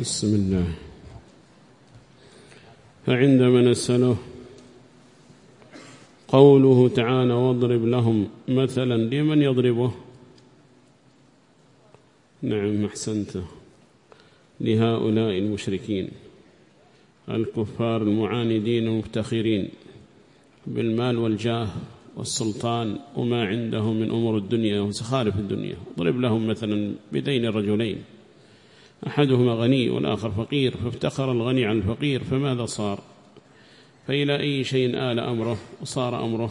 بسم الله. فعندما نسأله قوله تعالى واضرب لهم مثلا لمن يضربه؟ نعم أحسنت. لهؤلاء المشركين. الكفار المعاندين المفتخرين بالمال والجاه والسلطان وما عندهم من أمور الدنيا وسخارف الدنيا. اضرب لهم مثلا بدين الرجلين. أحدهما غني والآخر فقير فافتخر الغني عن الفقير فماذا صار؟ فإلى أي شيء آل أمره وصار أمره؟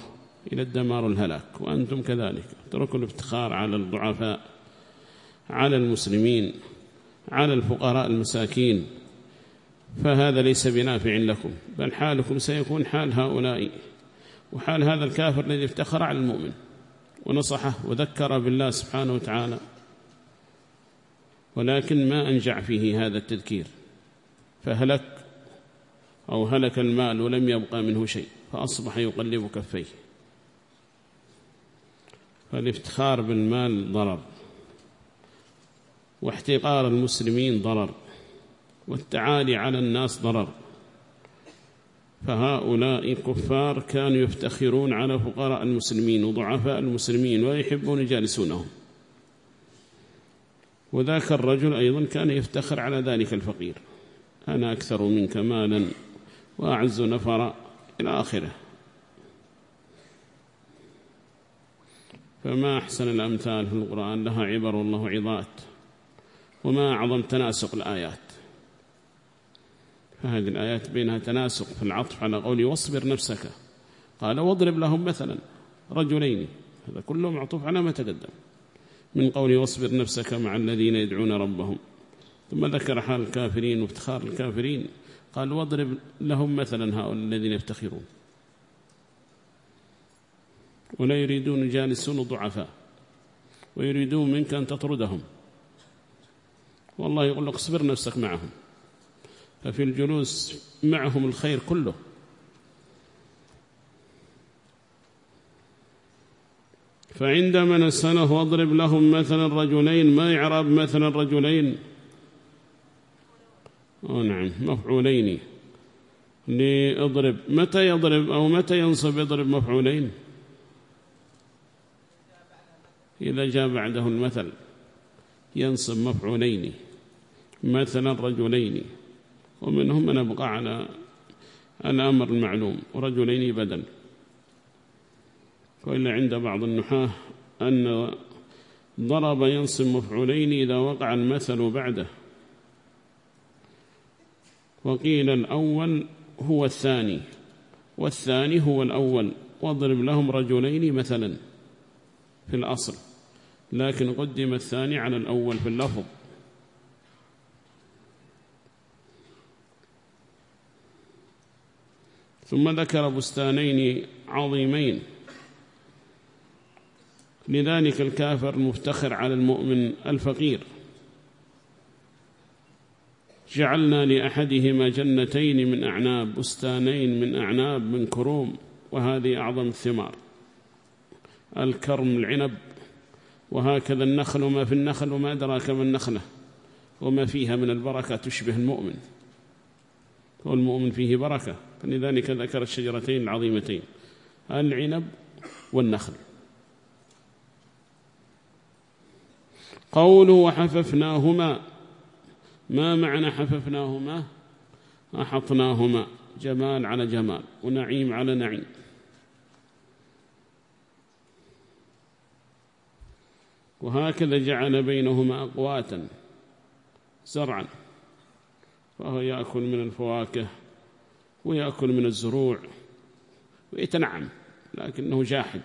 إلى الدمار الهلاك وأنتم كذلك. اتركوا الافتخار على الضعفاء على المسلمين على الفقراء المساكين. فهذا ليس بنافع لكم بل حالكم سيكون حال هؤلاء. وحال هذا الكافر الذي افتخر على المؤمن ونصحه وذكر بالله سبحانه وتعالى. ولكن ما أنجع فيه هذا التذكير. فهلك أو هلك المال ولم يبقى منه شيء فأصبح يقلب كفيه. فالافتخار بالمال ضرر واحتقار المسلمين ضرر والتعالي على الناس ضرر. فهؤلاء كفار كانوا يفتخرون على فقراء المسلمين وضعفاء المسلمين ويحبون يجالسونهم. وذاك الرجل أيضا كان يفتخر على ذلك الفقير. أنا أكثر منك مالا وأعز نفر إلى آخره. فما أحسن الأمثال في القرآن؟ لها عبر والله عظات. وما أعظم تناسق الآيات. فهذه الآيات بينها تناسق في العطف على قولي واصبر نفسك. قال واضرب لهم مثلا رجلين. هذا كله معطوف على ما تقدم. من قولي واصبر نفسك مع الذين يدعون ربهم. ثم ذكر حال الكافرين وافتخار الكافرين. قال واضرب لهم مثلا هؤلاء الذين يفتخرون. ولا يريدون يجالسون ضعفاء. ويريدون منك أن تطردهم. والله يقول لك اصبر نفسك معهم. ففي الجلوس معهم الخير كله. فعندما نسأله واضرب لهم مثلا رجلين ما يعرب مثلا رجلين؟ أو نعم مفعولين. لأضرب متى يضرب أو متى ينصب يضرب مفعولين؟ إذا جاء بعده المثل ينصب مفعولين مثلا رجلين. ومنهم من أبقى على الأمر المعلوم ورجلين بدل. وإلا عند بعض النحاة أن ضرب ينصب مفعولين إذا وقع المثل بعده. وقيل الأول هو الثاني والثاني هو الأول. واضرب لهم رجلين مثلا في الأصل لكن قدم الثاني على الأول في اللفظ. ثم ذكر بستانين عظيمين. لذلك الكافر مفتخر على المؤمن الفقير. جعلنا لأحدهما جنتين من أعناب بستانين من أعناب من كروم وهذه أعظم الثمار. الكرم العنب وهكذا النخل وما في النخل وما أدراك ما النخلة وما فيها من البركة تشبه المؤمن. والمؤمن فيه بركة. فلذلك ذكر الشجرتين العظيمتين العنب والنخل. قوله وحففناهما. ما معنى حففناهما؟ أحطناهما. جمال على جمال ونعيم على نعيم. وهكذا جعل بينهما أقواتا زرعا فهو يأكل من الفواكه ويأكل من الزروع ويتنعم لكنه جاحد.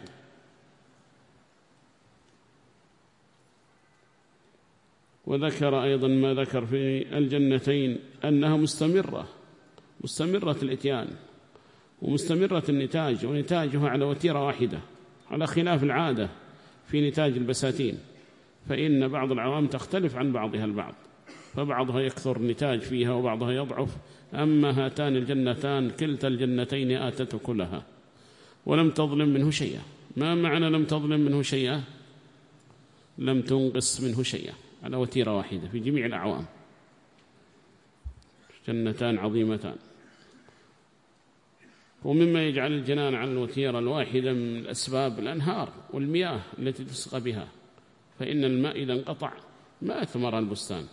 وذكر أيضا ما ذكر في الجنتين أنها مستمرة مستمرة الإتيان ومستمرة النتاج ونتاجها على وتيرة واحدة على خلاف العادة في نتاج البساتين. فإن بعض العوام تختلف عن بعضها البعض فبعضها يكثر نتاج فيها وبعضها يضعف. أما هاتان الجنتان كلتا الجنتين آتت كلها ولم تظلم منه شيئا. ما معنى لم تظلم منه شيئا؟ لم تنقص منه شيئا. على وتيرة واحدة في جميع الأعوام. جنتان عظيمتان. ومما يجعل الجنان على الوتيرة الواحدة من الأسباب الأنهار والمياه التي تسقى بها. فإن الماء إذا انقطع ما أثمر البستان.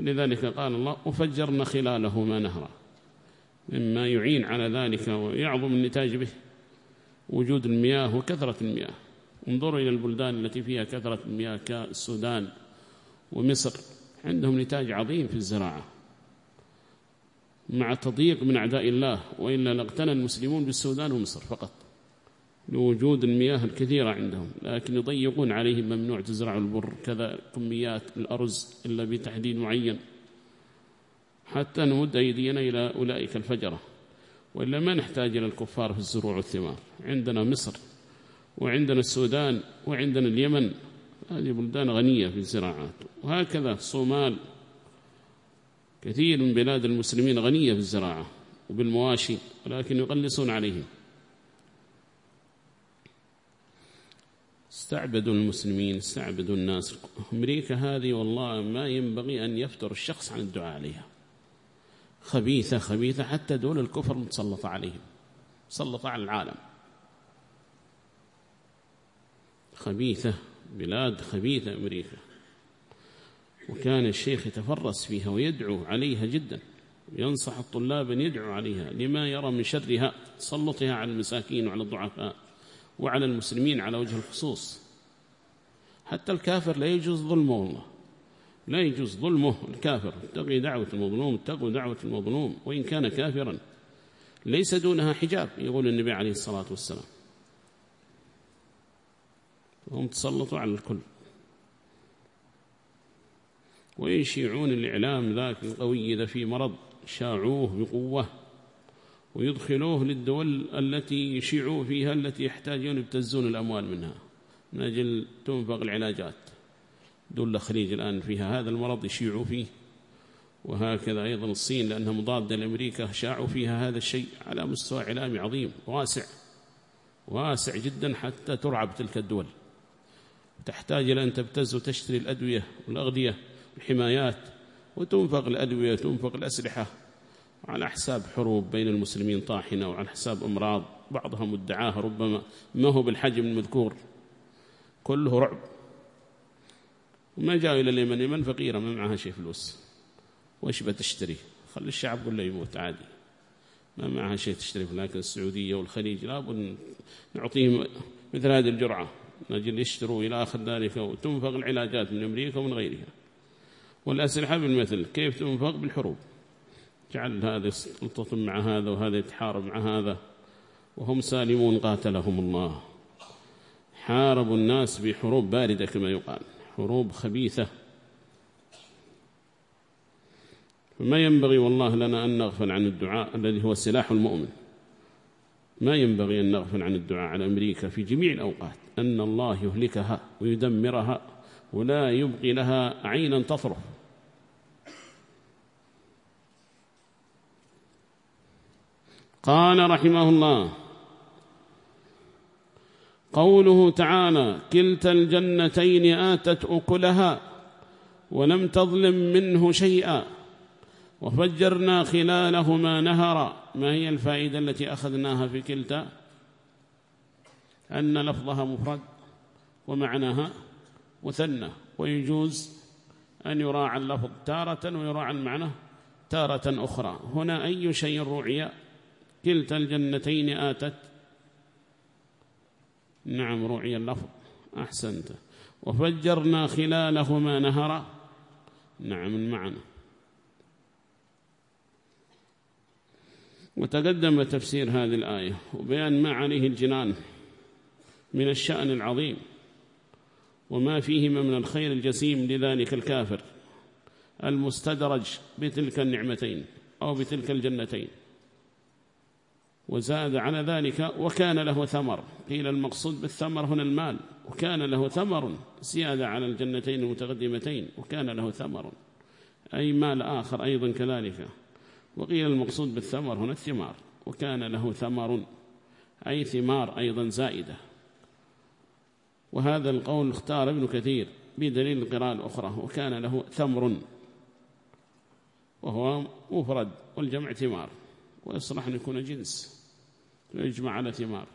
لذلك قال الله وفجرنا خلالهما نهرا مما يعين على ذلك ويعظم النتاج به. وجود المياه وكثرة المياه. انظروا إلى البلدان التي فيها كثرة المياه كالسودان. ومصر. عندهم نتاج عظيم في الزراعة. مع تضييق من أعداء الله وإلا لاغتنى المسلمون بالسودان ومصر فقط. لوجود المياه الكثيرة عندهم لكن يضيقون عليهم ممنوع تزرع البر كذا كميات الأرز إلا بتحديد معين. حتى نمد أيدينا إلى أولئك الفجرة. وإلا ما نحتاج إلى الكفار في الزروع والثمار. عندنا مصر وعندنا السودان وعندنا اليمن هذه بلدان غنية في الزراعات. وهكذا الصومال كثير من بلاد المسلمين غنية في الزراعة وبالمواشي ولكن يقلصون عليهم. استعبدوا المسلمين استعبدوا الناس. أمريكا هذه والله ما ينبغي أن يفتر الشخص عن الدعاء عليها. خبيثة خبيثة حتى دول الكفر متسلطة عليهم مسلطة على العالم. خبيثة. بلاد خبيثة أمريكا. وكان الشيخ يتفرس فيها ويدعو عليها جدا. ينصح الطلاب أن يدعو عليها لما يرى من شرها تسلطها على المساكين وعلى الضعفاء وعلى المسلمين على وجه الخصوص. حتى الكافر لا يجوز ظلمه والله. لا يجوز ظلمه الكافر. اتقي دعوة المظلوم اتقوا دعوة المظلوم وإن كان كافرا. ليس دونها حجاب يقول النبي عليه الصلاة والسلام. وهم تسلطوا على الكل. ويشيعون الإعلام ذاك القوي إذا في مرض شاعوه بقوة ويدخلوه للدول التي يشيعوا فيها التي يحتاجون يبتزون الأموال منها من أجل تنفق العلاجات. دول الخليج الآن فيها هذا المرض يشيعوا فيه وهكذا أيضا الصين لأنها مضادة لأمريكا شاعوا فيها هذا الشيء على مستوى إعلامي عظيم واسع واسع جدا حتى ترعب تلك الدول. تحتاج إلى أن تبتز وتشتري الأدوية والأغذية والحمايات وتنفق الأدوية وتنفق الأسلحة على حساب حروب بين المسلمين طاحنة وعلى حساب أمراض بعضها مدعاها ربما ما هو بالحجم المذكور. كله رعب. وما جاءوا إلى اليمن اليمن فقيرة ما معها شيء فلوس. وإيش بتشتري؟ خلي الشعب كله يموت عادي. ما معها شيء تشتري لكن السعودية والخليج لابد نعطيهم مثل هذه الجرعة. نجل يشتروا إلى آخر ذلك وتنفق العلاجات من أمريكا ومن غيرها. والأسلحة بالمثل كيف تنفق؟ بالحروب. جعل هذا يلتطم مع هذا وهذا يتحارب مع هذا. وهم سالمون قاتلهم الله. حاربوا الناس بحروب باردة كما يقال. حروب خبيثة. فما ينبغي والله لنا أن نغفل عن الدعاء الذي هو سلاح المؤمن. ما ينبغي أن نغفل عن الدعاء على أمريكا في جميع الأوقات. أن الله يهلكها ويدمرها ولا يبقي لها عينا تطرف. قال رحمه الله قوله تعالى كلتا الجنتين آتت أكلها ولم تظلم منه شيئا وفجرنا خلالهما نهرا. ما هي الفائدة التي أخذناها في كلتا؟ أن لفظها مفرد ومعناها مثنى ويجوز أن يراعى اللفظ تارة ويراعى المعنى تارة أخرى. هنا أي شيء رعي كلتا الجنتين آتت؟ نعم رعي اللفظ. أحسنت. وفجرنا خلالهما نهرا؟ نعم المعنى وتقدم تفسير هذه الآية وبيان ما عليه الجنان. من الشأن العظيم وما فيهما من الخير الجسيم لذلك الكافر المستدرج بتلك النعمتين أو بتلك الجنتين. وزاد على ذلك وكان له ثمر قيل المقصود بالثمر هنا المال وكان له ثمر زيادة على الجنتين المتقدمتين وكان له ثمر أي مال آخر أيضا كذلك. وقيل المقصود بالثمر هنا الثمار وكان له ثمر أي ثمار أيضا زائدة. وهذا القول اختار ابن كثير بدليل القراءة الأخرى وكان له ثمر وهو مفرد والجمع ثمار ويصلح أن يكون جنس ويجمع على ثمار.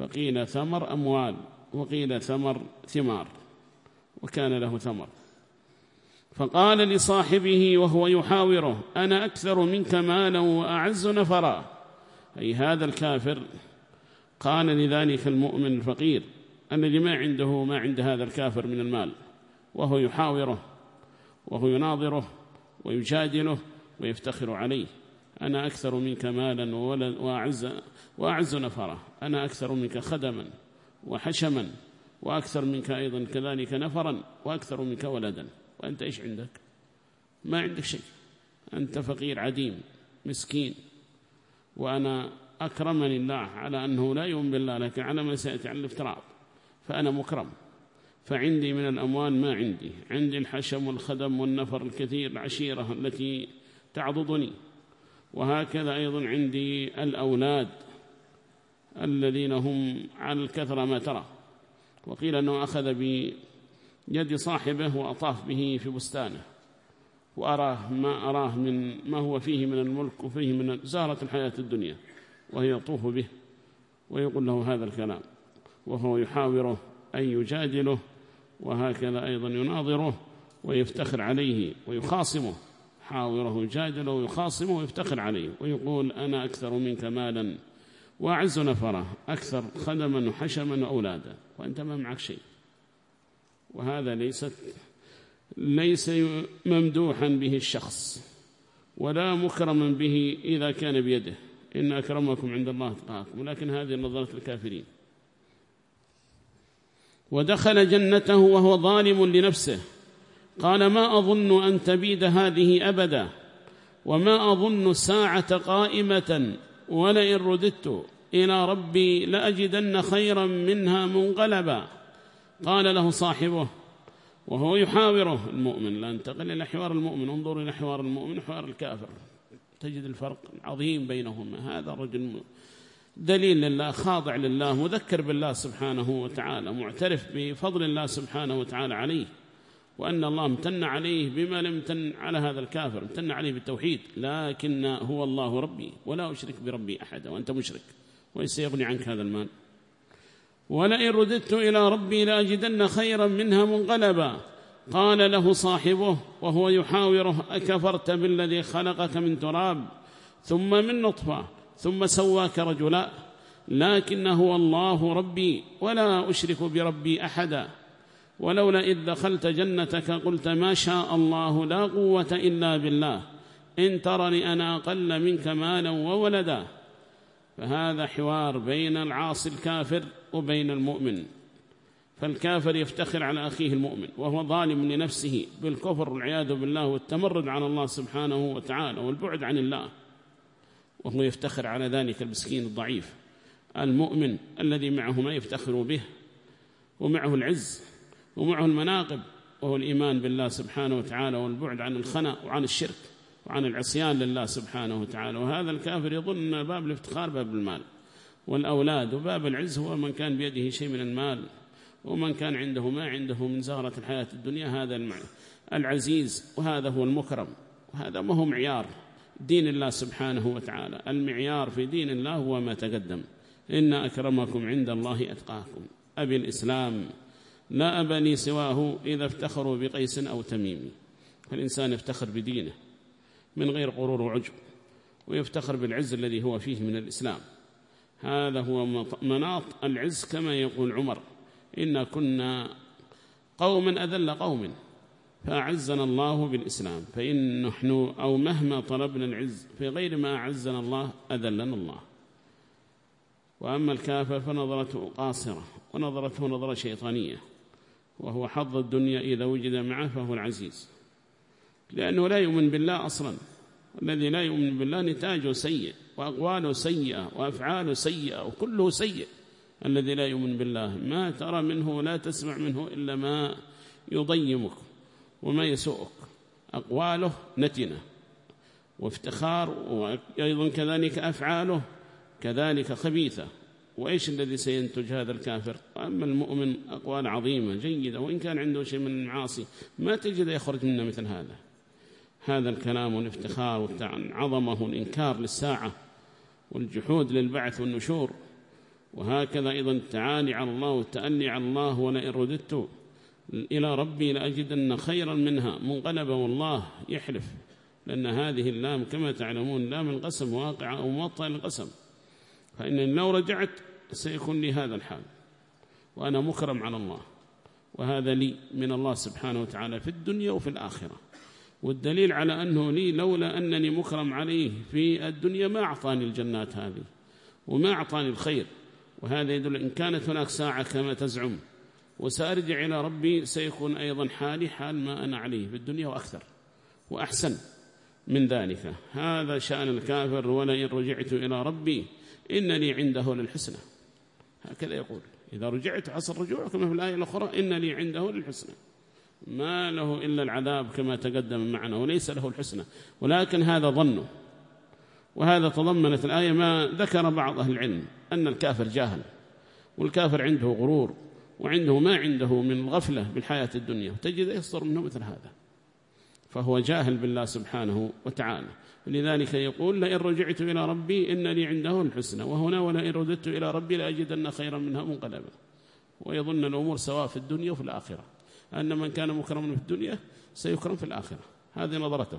فقيل ثمر أموال وقيل ثمر ثمار وكان له ثمر. فقال لصاحبه وهو يحاوره أنا أكثر منك مالا وأعز نفرا. أي هذا الكافر قال لذلك المؤمن الفقير الذي ما عنده ما عند هذا الكافر من المال وهو يحاوره وهو يناظره ويجادله ويفتخر عليه. أنا أكثر منك مالا وأعز, وأعز نفرا أنا أكثر منك خدما وحشما وأكثر منك أيضا كذلك نفرا وأكثر منك ولدا. وأنت إيش عندك؟ ما عندك شيء. أنت فقير عديم مسكين. وأنا أكرمني الله على أنه لا يؤمن بالله لكن على ما سيأتي عن الافتراض. فأنا مكرم. فعندي من الأموال ما عندي. عندي الحشم والخدم والنفر الكثير العشيرة التي تعضدني. وهكذا أيضا عندي الأولاد الذين هم على الكثرة ما ترى. وقيل أنه أخذ بيد صاحبه وأطاف به في بستانه. وأراه ما أراه من ما هو فيه من الملك وفيه من زارة الحياة الدنيا. وهي يطوف به ويقول له هذا الكلام. وهو يحاوره أن يجادله وهكذا أيضا يناظره ويفتخر عليه ويخاصمه. حاوره يجادله ويخاصمه ويفتخر عليه ويقول أنا أكثر منك مالا وأعز نفره أكثر خدما وحشما وأولادا وأنت ما معك شيء. وهذا ليست ليس ممدوحا به الشخص ولا مكرما به إذا كان بيده. إن أكرمكم عند الله أتقاكم. ولكن هذه نظرة الكافرين. ودخل جنته وهو ظالم لنفسه. قال ما أظن أن تبيد هذه أبدا وما أظن الساعة قائمة ولئن رددت إلى ربي لأجدن خيرا منها منقلبا. قال له صاحبه وهو يحاوره المؤمن. لا انتقل إلى حوار المؤمن انظر إلى حوار المؤمن وحوار الكافر. تجد الفرق عظيم بينهما. هذا الرجل دليل لله خاضع لله مذكر بالله سبحانه وتعالى معترف بفضل الله سبحانه وتعالى عليه وأن الله امتن عليه بما لم يمتن على هذا الكافر امتن عليه بالتوحيد لكن هو الله ربي ولا أشرك بربي أحدا وأنت مشرك وسيغني عنك هذا المال؟ ولئن رددت إلى ربي لأجدن خيرا منها منقلبا قال له صاحبه وهو يحاوره أكفرت بالذي خلقك من تراب ثم من نطفة ثم سواك رجلا لكن هو الله ربي ولا أشرك بربي أحدا. ولولا إذ دخلت جنتك قلت ما شاء الله لا قوة إلا بالله إن ترني أنا أقل منك مالا وولدا. فهذا حوار بين العاصي الكافر وبين المؤمن. فالكافر يفتخر على أخيه المؤمن وهو ظالم لنفسه بالكفر والعياذ بالله والتمرد على الله سبحانه وتعالى والبعد عن الله. وهو يفتخر على ذلك المسكين الضعيف المؤمن الذي معه ما يفتخر به ومعه العز ومعه المناقب وهو الإيمان بالله سبحانه وتعالى والبعد عن الخنا وعن الشرك وعن العصيان لله سبحانه وتعالى. وهذا الكافر يظن أن باب الافتخار باب المال. والأولاد وباب العز هو من كان بيده شيء من المال ومن كان عنده ما عنده من زهرة الحياة الدنيا هذا العزيز وهذا هو المكرم وهذا ما هو معيار. دين الله سبحانه وتعالى. المعيار في دين الله هو ما تقدم. إن أكرمكم عند الله أتقاكم. أبي الإسلام لا أبني سواه إذا افتخروا بقيس أو تميم. فالإنسان يفتخر بدينه من غير غرور وعجب ويفتخر بالعز الذي هو فيه من الإسلام. هذا هو مناط العز كما يقول عمر. إنا كنا قوما أذل قوم. فأعزنا الله بالإسلام فإن نحن أو مهما طلبنا العز في غير ما أعزنا الله أذلنا الله. وأما الكافر فنظرته قاصرة ونظرته نظرة شيطانية وهو حظ الدنيا إذا وجد معه فهو العزيز. لأنه لا يؤمن بالله أصلا. الذي لا يؤمن بالله نتاجه سيء وأقواله سيئة وأفعاله سيئة وكله سيء. الذي لا يؤمن بالله ما ترى منه ولا تسمع منه إلا ما يضيمك. وما يسوءك. أقواله نتنة. وافتخار وأيضا كذلك أفعاله كذلك خبيثة. وإيش الذي سينتج هذا الكافر؟ وأما المؤمن أقوال عظيمة جيدة وإن كان عنده شيء من المعاصي ما تجد يخرج منه مثل هذا. هذا الكلام والافتخار عظمه والإنكار للساعة والجحود للبعث والنشور. وهكذا أيضا التعالي على الله والتأني على الله ولئن رددت إلى ربي لأجدن خيرا منها منقلبا والله يحلف لأن هذه اللام كما تعلمون لام القسم واقعة أو موطأ القسم فإن لو رجعت سيكون لي هذا الحال وأنا مكرم على الله وهذا لي من الله سبحانه وتعالى في الدنيا وفي الآخرة والدليل على أنه لي لولا أنني مكرم عليه في الدنيا ما أعطاني الجنات هذه وما أعطاني الخير وهذا يدل إن كانت هناك ساعة كما تزعم. وسأرجع إلى ربي سيكون أيضا حالي حال ما أنا عليه في الدنيا وأكثر وأحسن من ذلك. هذا شأن الكافر ولئن رجعت إلى ربي إنني عنده للحسنى. هكذا يقول. إذا رجعت حصل رجوع كما في الآية الأخرى إن لي عنده للحسنى. ما له إلا العذاب كما تقدم معنا وليس له الحسنى. ولكن هذا ظنه. وهذا تضمنت الآية ما ذكر بعض أهل العلم أن الكافر جاهل والكافر عنده غرور. وعنده ما عنده من الغفلة بالحياة الدنيا تجد يصدر منه مثل هذا. فهو جاهل بالله سبحانه وتعالى. لذلك يقول لئن رجعت إلى ربي إن لي عنده الحسنى وهنا ولئن رددت إلى ربي لأجدن خيرا منها منقلبا. ويظن الأمور سواء في الدنيا وفي الآخرة. أن من كان مكرما في الدنيا سيكرم في الآخرة. هذه نظرته.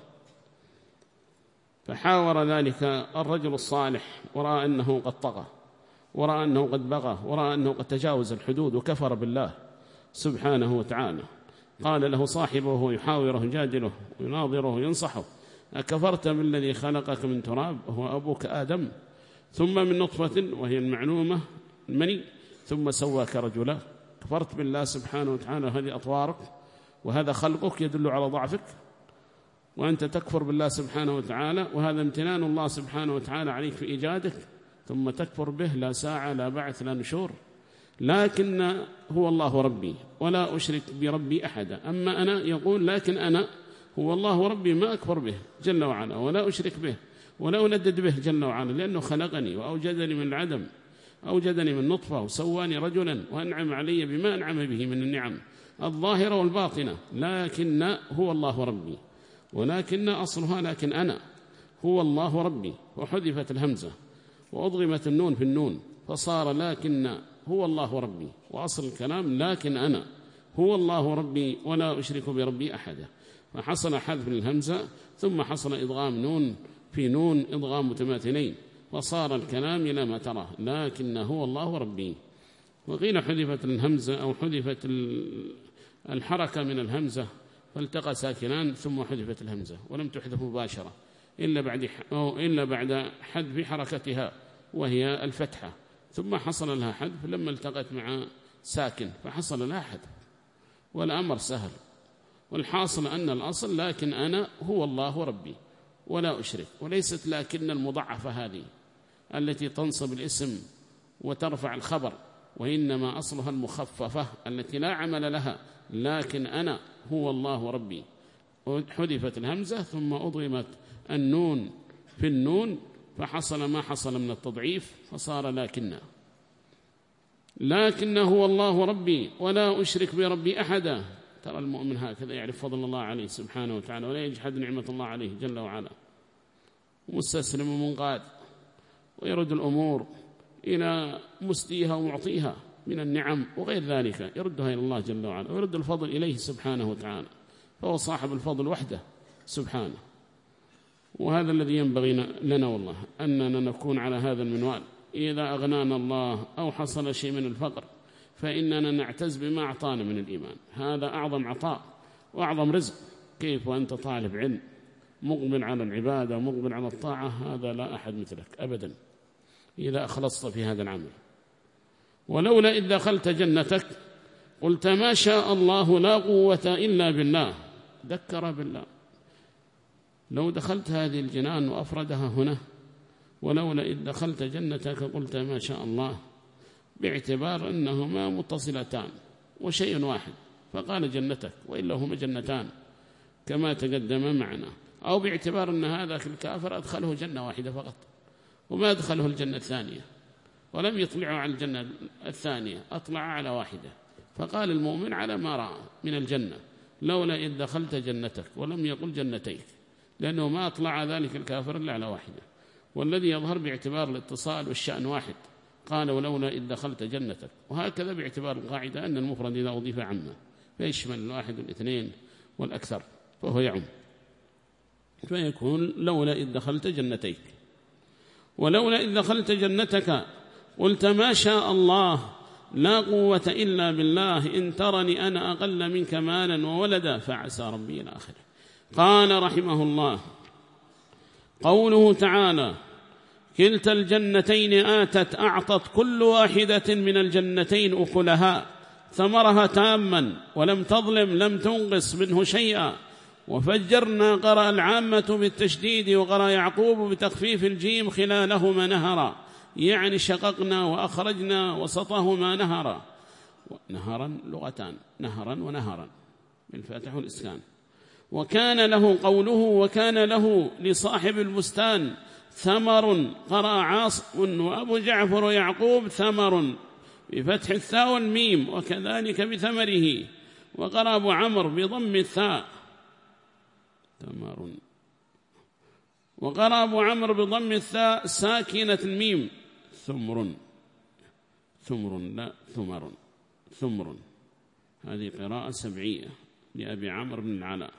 فحاور ذلك الرجل الصالح ورأى أنه قد طغى. ورأى أنه قد بغى ورأى أنه قد تجاوز الحدود وكفر بالله سبحانه وتعالى. قال له صاحبه يحاوره جادله ويناظره ينصحه أكفرت بالذي خلقك من تراب وهو أبوك آدم ثم من نطفة وهي المعلومة المني ثم سواك رجلا. كفرت بالله سبحانه وتعالى هذه أطوارك وهذا خلقك يدل على ضعفك وأنت تكفر بالله سبحانه وتعالى وهذا امتنان الله سبحانه وتعالى عليك في إيجادك. ثم تكفر به لا ساعة لا بعث لا نشور. لكن هو الله ربي ولا أشرك بربي أحدا. أما أنا يقول لكن أنا هو الله ربي ما أكبر به جل وعلا ولا أشرك به ولا أندد به جل وعلا لأنه خلقني وأوجدني من العدم أوجدني من نطفة وسواني رجلا وأنعم علي بما أنعم به من النعم الظاهرة والباطنة. لكن هو الله ربي ولكن أصلها لكن أنا هو الله ربي. وحذفت الهمزة. وأضغمت النون في النون فصار لكن هو الله ربي وأصل الكلام لكن أنا هو الله ربي ولا أشرك بربي أحدا. فحصل حذف الهمزة ثم حصل إضغام نون في نون إضغام متماثلين فصار الكلام إلى ما تراه لكن هو الله ربي. وقيل حذفت الهمزة أو حذفت الحركة من الهمزة فالتقى ساكنان ثم حذفت الهمزة ولم تحذف مباشرة. إلا بعد أو إلا بعد حذف حركتها وهي الفتحة. ثم حصل لها حذف لما التقت مع ساكن فحصل لها حذف. والأمر سهل. والحاصل أن الأصل لكن أنا هو الله ربي ولا أشرك. وليست لكن المضعفة هذه التي تنصب الاسم وترفع الخبر وإنما أصلها المخففة التي لا عمل لها. لكن أنا هو الله ربي. حذفت الهمزة ثم أضغمت النون في النون فحصل ما حصل من التضعيف فصار لكن. لكن هو الله ربي ولا أشرك بربي أحدا. ترى المؤمن هكذا يعرف فضل الله عليه سبحانه وتعالى ولا يجحد نعمة الله عليه جل وعلا. مستسلم ومنقاد ويرد الأمور إلى مسديها ومعطيها من النعم وغير ذلك يردها إلى الله جل وعلا ويرد الفضل إليه سبحانه وتعالى فهو صاحب الفضل وحده سبحانه. وهذا الذي ينبغي لنا والله أننا نكون على هذا المنوال. إذا أغنانا الله أو حصل شيء من الفقر فإننا نعتز بما أعطانا من الإيمان. هذا أعظم عطاء وأعظم رزق. كيف وأنت طالب علم مقبل على العبادة مقبل على الطاعة هذا لا أحد مثلك أبدا. إذا أخلصت في هذا العمل. ولولا إذ دخلت جنتك قلت ما شاء الله لا قوة إلا بالله. ذكر بالله. لو دخلت هذه الجنان وأفردها هنا ولولا إذ دخلت جنتك قلت ما شاء الله باعتبار أنهما متصلتان وشيء واحد فقال جنتك وإلا هما جنتان كما تقدم معنا. أو باعتبار أن هذا الكافر أدخله جنة واحدة فقط وما أدخله الجنة الثانية ولم يطلعوا على الجنة الثانية أطلع على واحدة. فقال المؤمن على ما رأى من الجنة لولا إذ دخلت جنتك ولم يقل جنتيك. لأنه ما أطلع ذلك الكافر إلا على واحدة. والذي يظهر باعتبار الاتصال والشأن واحد. قال ولولا إذ دخلت جنتك. وهكذا باعتبار القاعدة أن المفرد إذا أضيف عما فيشمل الواحد والاثنين والأكثر فهو يعم. فيكون لولا إذ دخلت جنتيك. ولولا إذ دخلت جنتك قلت ما شاء الله لا قوة إلا بالله إن ترني أنا أقل منك مالا وولدا فعسى ربي الآخر قال رحمه الله قوله تعالى كلتا الجنتين آتت أعطت كل واحدة من الجنتين أكلها ثمرها تاما ولم تظلم لم تنقص منه شيئا وفجرنا قرأ العامة بالتشديد وقرأ يعقوب بتخفيف الجيم خلالهما نهرا يعني شققنا وأخرجنا وسطهما نهرا نهرا لغتان نهرا ونهرا بالفاتح والإسكان وكان له قوله وكان له لصاحب البستان ثمر قرأ عاصم وأبو جعفر ويعقوب ثمر بفتح الثاء والميم وكذلك بثمره وقرأ أبو عمرو بضم الثاء ثمر. وقرأ أبو عمرو بضم الثاء ساكنة الميم ثمر. ثمر لا ثمر ثمر. هذه قراءة سبعية لأبي عمرو بن العلاء.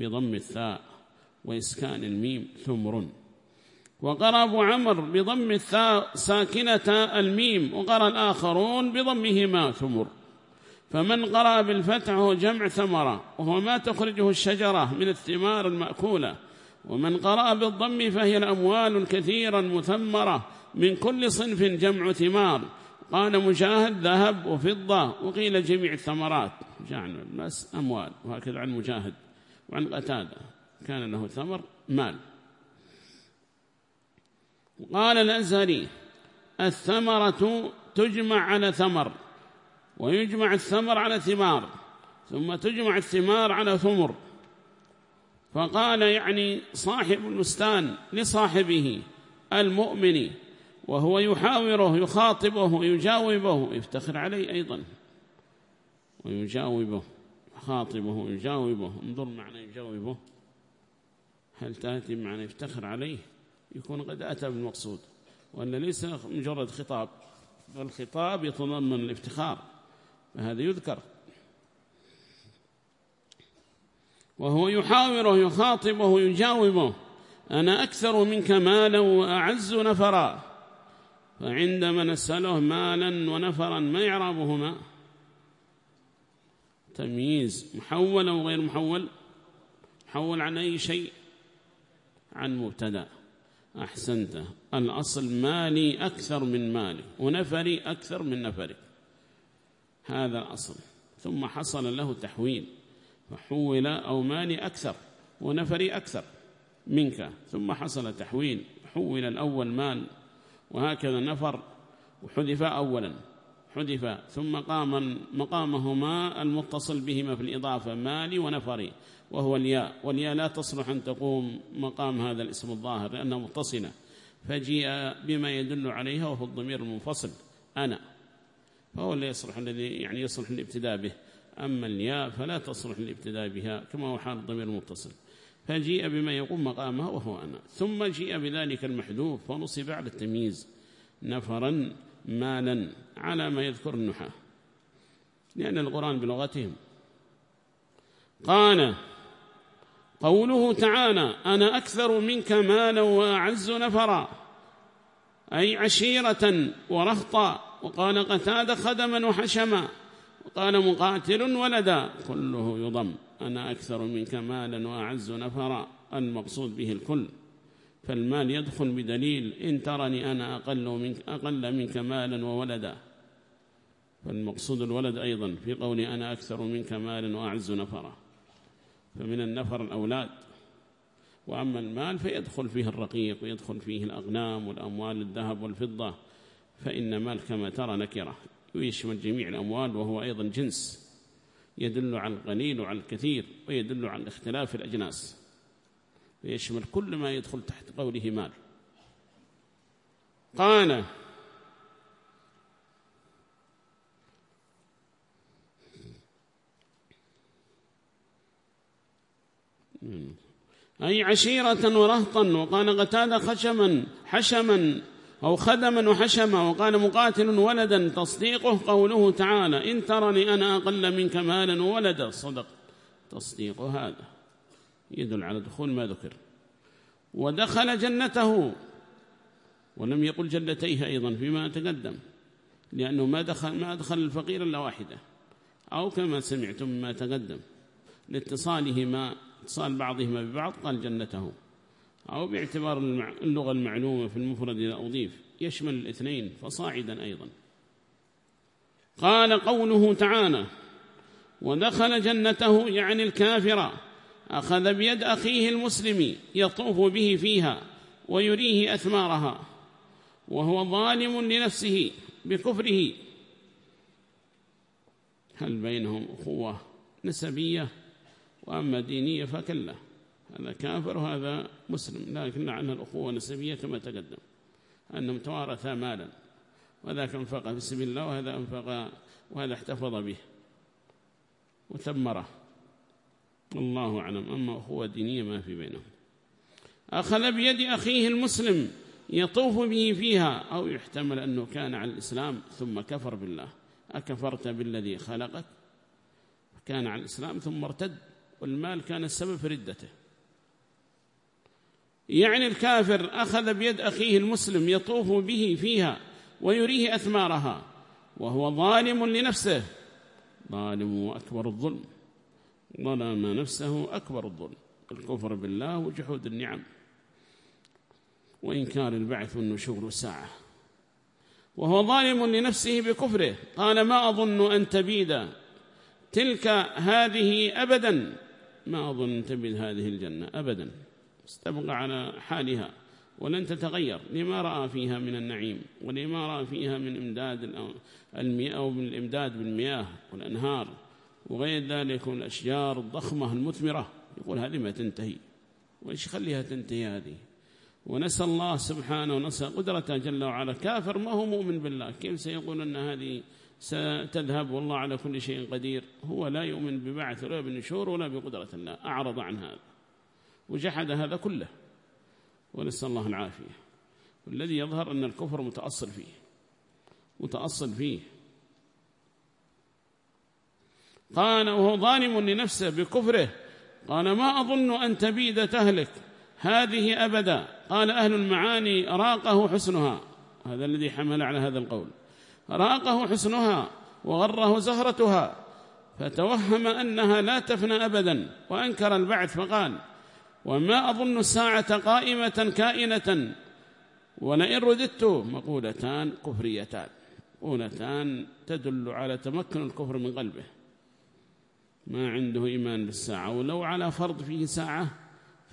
بضم الثاء وإسكان الميم ثمر. وقرأ أبو عمرو بضم الثاء ساكنة الميم وقرأ الآخرون بضمهما ثمر. فمن قرأ بالفتح هو جمع ثمرة وهو ما تخرجه الشجرة من الثمار المأكولة. ومن قرأ بالضم فهي الأموال كثيرا مثمرة من كل صنف جمع ثمار. قال مجاهد ذهب وفضة وقيل جميع الثمرات. جعل الناس أموال وهكذا عن مجاهد. وعن قتادة كان له ثمر مال. قال الأزهري الثمرة تجمع على ثمر ويجمع الثمر على ثمار ثم تجمع الثمار على ثمر. فقال يعني صاحب البستان لصاحبه المؤمن وهو يحاوره يخاطبه ويجاوبه يفتخر عليه أيضا ويجاوبه. يخاطبه ويجاوبه انظر معنى يجاوبه. هل تأتي معنى يفتخر عليه؟ يكون قد أتى بالمقصود. وأن ليس مجرد خطاب فالخطاب يتضمن الافتخار فهذا يذكر. وهو يحاوره يخاطبه يجاوبه أنا أكثر منك مالا وأعز نفرا. فعندما نسأله مالا ونفرا ما يعربهما تمييز محول أو غير محول؟ محول عن أي شيء؟ عن مبتدأ. أحسنت. الأصل مالي أكثر من مالي ونفري أكثر من نفري. هذا الأصل. ثم حصل له تحويل. فحول أو مالي أكثر ونفري أكثر منك. ثم حصل تحويل. حول الأول مال وهكذا نفر وحذف أولا. حذف ثم قام مقامهما المتصل بهما في الإضافة مالي ونفري وهو الياء والياء لا تصلح أن تقوم مقام هذا الاسم الظاهر لأنها متصلة فجيء بما يدل عليها وهو الضمير المنفصل أنا فهو اللي يصلح الذي يعني يصلح الابتداء به أما الياء فلا تصلح الابتداء بها كما هو حال الضمير المتصل فجيء بما يقوم مقامها وهو أنا ثم جيء بذلك المحذوف فنصب على التمييز نفرا مالا على ما يذكر النحاة لأن القرآن بلغتهم. قال قوله تعالى أنا أكثر منك مالا وأعز نفرا أي عشيرة ورهطا. وقال قتاد خدما وحشما. وقال مقاتل ولدا. كله يضم أنا أكثر منك مالا وأعز نفرا. المقصود به الكل. فالمال يدخل بدليل إن ترني أنا أقل منك, أقل منك مالا وولدا. فالمقصود الولد أيضا في قولي أنا أكثر منك مالا وأعز نفرا. فمن النفر الأولاد. وأما المال فيدخل فيه الرقيق ويدخل فيه الأغنام والأموال الذهب والفضة. فإن مال كما ترى نكرة. ويشمل جميع الأموال وهو أيضا جنس. يدل على القليل وعلى الكثير ويدل على اختلاف الأجناس. ويشمل كل ما يدخل تحت قوله مال. قال أي عشيرة ورهطا وقال قتال خشما حشما أو خدما وحشما وقال مقاتل ولدا تصديقه قوله تعالى إن ترني أنا أقل منك مالا وولدا. صدق تصديق هذا. يدل على دخول ما ذكر. ودخل جنته ولم يقل جنتيه أيضا فيما تقدم لأنه ما دخل, ما دخل الفقير إلا واحدة. أو كما سمعتم ما تقدم لاتصالهما اتصال بعضهما ببعض قال جنته. أو باعتبار اللغة المعلومة في المفرد إذا أضيف يشمل الاثنين فصاعدا أيضا. قال قوله تعالى ودخل جنته يعني الكافر. أخذ بيد أخيه المسلم يطوف به فيها ويريه أثمارها وهو ظالم لنفسه بكفره. هل بينهم أخوة نسبية وأما دينية فكلا هذا كافر وهذا مسلم لكن عنها الأخوة النسبية كما تقدم أنهم توارثا مالا وذاك انفق في سبيل الله وهذا انفق وهذا احتفظ به وثمره. الله أعلم. أما أخوة دينية ما في بينهم. أخذ بيد أخيه المسلم يطوف به فيها أو يحتمل أنه كان على الإسلام ثم كفر بالله. أكفرت بالذي خلقك؟ كان على الإسلام ثم ارتد. والمال كان السبب في ردته. يعني الكافر أخذ بيد أخيه المسلم يطوف به فيها ويريه أثمارها وهو ظالم لنفسه. ظالم وأكبر الظلم. ظلم نفسه أكبر الظلم. الكفر بالله وجحود النعم. وإنكار البعث والنشور الساعة وهو ظالم لنفسه بكفره. قال ما أظن أن تبيد تلك هذه أبدا. ما أظن أن تبيد هذه الجنة أبدا. استبقى على حالها ولن تتغير. لما رأى فيها من النعيم ولما رأى فيها من إمداد المياه أو من الإمداد بالمياه والأنهار. وغير ذلك الأشجار الضخمة المثمرة. يقول هذه ما تنتهي. وإيش خليها تنتهي هذه؟ ونسأل الله سبحانه ونسأل قدرته جل وعلا. كافر ما هو مؤمن بالله. كيف سيقول أن هذه ستذهب والله على كل شيء قدير؟ هو لا يؤمن ببعث ولا بالنشور ولا بقدرة الله. أعرض عن هذا. وجحد هذا كله. ونسأل الله العافية. والذي يظهر أن الكفر متأصل فيه. متأصل فيه. قال وهو ظالم لنفسه بكفره. قال ما أظن أن تبيد تهلك. هذه أبدا. قال أهل المعاني راقه حسنها. هذا الذي حمل على هذا القول. راقه حسنها وغره زهرتها. فتوهم أنها لا تفنى أبدا. وأنكر البعث فقال وما أظن الساعة قائمة كائنة. ولئن رددت مقولتان كفريتان. مقولتان تدل على تمكن الكفر من قلبه. ما عنده إيمان بالساعة ولو على فرض فيه ساعة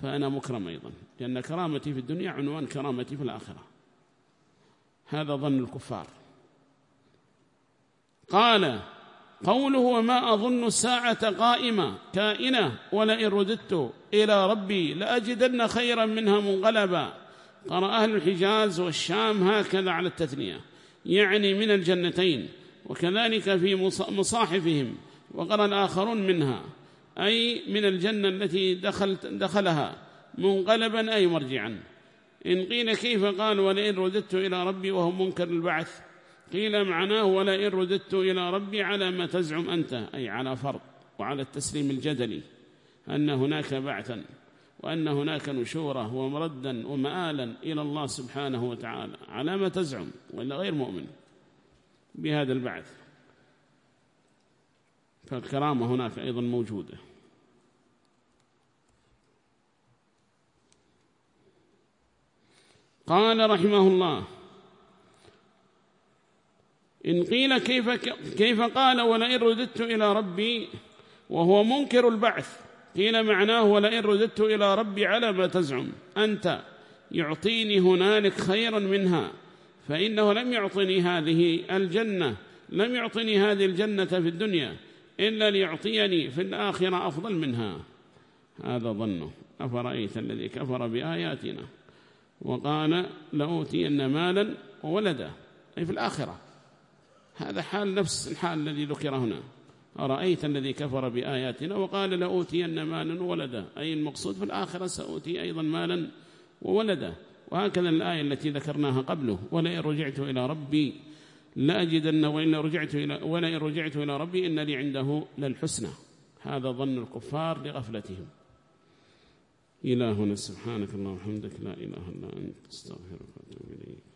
فأنا مكرم أيضا لأن كرامتي في الدنيا عنوان كرامتي في الآخرة. هذا ظن الكفار. قال قوله وما أظن الساعة قائمة كائنة ولئن رددت إلى ربي لأجدن خيرا منها منقلبا قرأ أهل الحجاز والشام هكذا على التثنية. يعني من الجنتين وكذلك في مصاحفهم. وقرأ الآخرون منها أي من الجنة التي دخلت دخلها منقلبا أي مرجعا. إن قيل كيف قال ولئن رددت إلى ربي وهو منكر البعث قيل معناه ولئن رددت إلى ربي على ما تزعم أنت أي على فرض وعلى التسليم الجدلي أن هناك بعثا وأن هناك نشورة ومردا ومآلا إلى الله سبحانه وتعالى على ما تزعم وإلا غير مؤمن بهذا البعث. فالكرامة هناك أيضا موجودة. قال رحمه الله إن قيل كيف, كيف قال ولئن رددت إلى ربي وهو منكر البعث قيل معناه ولئن رددت إلى ربي على ما تزعم أنت يعطيني هنالك خيرا منها فإنه لم يعطني هذه الجنة لم يعطني هذه الجنة في الدنيا إلا ليعطيني في الآخرة أفضل منها. هذا ظنه. أفرأيت الذي كفر بآياتنا وقال لأوتين مالا وولدا. أي في الآخرة. هذا حال نفس الحال الذي ذكر هنا. أرأيت الذي كفر بآياتنا وقال لأوتين مالا وولدا. أي المقصود في الآخرة سأوتي أيضا مالا وولدا. وهكذا الآية التي ذكرناها قبله. ولئن رجعت إلى ربي لأجدن وإن رجعت إلى ولئن رجعت إلى ربي إن لي عنده للحسنى. هذا ظن الكفار لغفلتهم. إلهنا سبحانك اللهم وبحمدك لا إله إلا أنت أستغفرك وأتوب إليك.